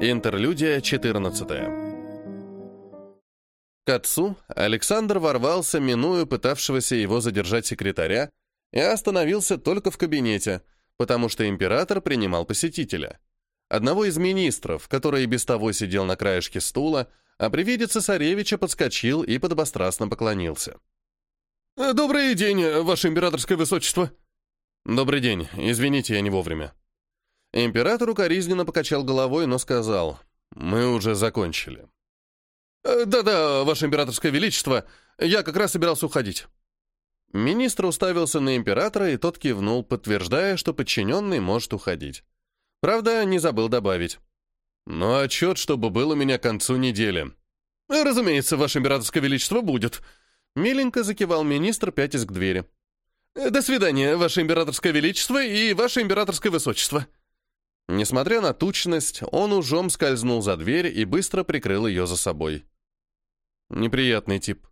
Интерлюдия 14. К отцу Александр ворвался, минуя пытавшегося его задержать секретаря, и остановился только в кабинете, потому что император принимал посетителя. Одного из министров, который и без того сидел на краешке стула, а при виде цесаревича подскочил и подобострастно поклонился. «Добрый день, ваше императорское высочество!» «Добрый день. Извините, я не вовремя». Император укоризненно покачал головой, но сказал, «Мы уже закончили». «Э, «Да-да, Ваше Императорское Величество, я как раз собирался уходить». Министр уставился на императора, и тот кивнул, подтверждая, что подчиненный может уходить. Правда, не забыл добавить. «Но «Ну, отчет, чтобы был у меня к концу недели». «Разумеется, Ваше Императорское Величество будет». Миленько закивал министр, пятясь к двери. «До свидания, Ваше Императорское Величество и Ваше Императорское Высочество». Несмотря на тучность, он ужом скользнул за дверь и быстро прикрыл ее за собой. Неприятный тип.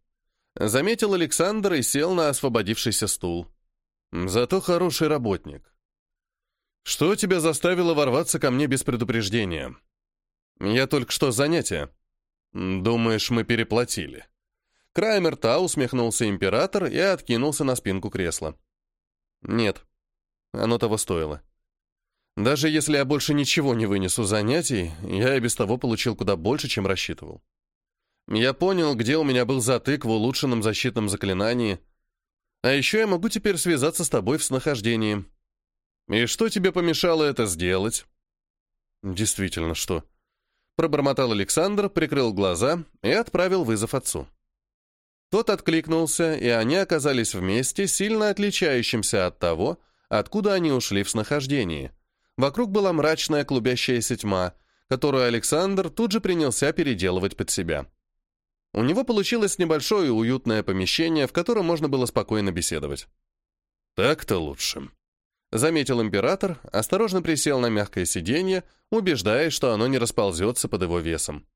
Заметил Александр и сел на освободившийся стул. Зато хороший работник. Что тебя заставило ворваться ко мне без предупреждения? Я только что занятие. Думаешь, мы переплатили? Краем рта усмехнулся император и откинулся на спинку кресла. Нет, оно того стоило. Даже если я больше ничего не вынесу занятий, я и без того получил куда больше, чем рассчитывал. Я понял, где у меня был затык в улучшенном защитном заклинании. А еще я могу теперь связаться с тобой в снахождении. И что тебе помешало это сделать? Действительно, что? Пробормотал Александр, прикрыл глаза и отправил вызов отцу. Тот откликнулся, и они оказались вместе, сильно отличающимся от того, откуда они ушли в снахождении — Вокруг была мрачная клубящаяся тьма, которую Александр тут же принялся переделывать под себя. У него получилось небольшое уютное помещение, в котором можно было спокойно беседовать. «Так-то лучше», — заметил император, осторожно присел на мягкое сиденье, убеждаясь, что оно не расползется под его весом.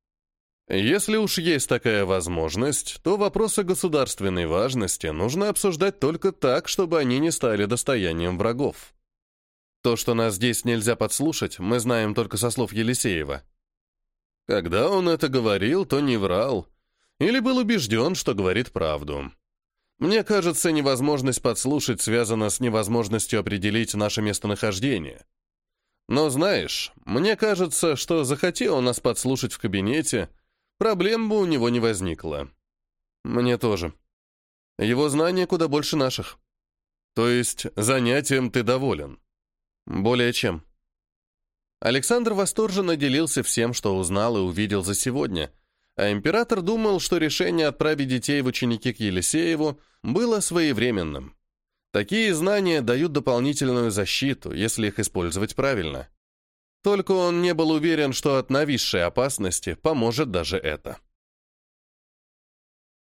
«Если уж есть такая возможность, то вопросы государственной важности нужно обсуждать только так, чтобы они не стали достоянием врагов». То, что нас здесь нельзя подслушать, мы знаем только со слов Елисеева. Когда он это говорил, то не врал. Или был убежден, что говорит правду. Мне кажется, невозможность подслушать связана с невозможностью определить наше местонахождение. Но знаешь, мне кажется, что захотел он нас подслушать в кабинете, проблем бы у него не возникло. Мне тоже. Его знания куда больше наших. То есть занятием ты доволен? Более чем. Александр восторженно делился всем, что узнал и увидел за сегодня, а император думал, что решение отправить детей в ученики к Елисееву было своевременным. Такие знания дают дополнительную защиту, если их использовать правильно. Только он не был уверен, что от нависшей опасности поможет даже это.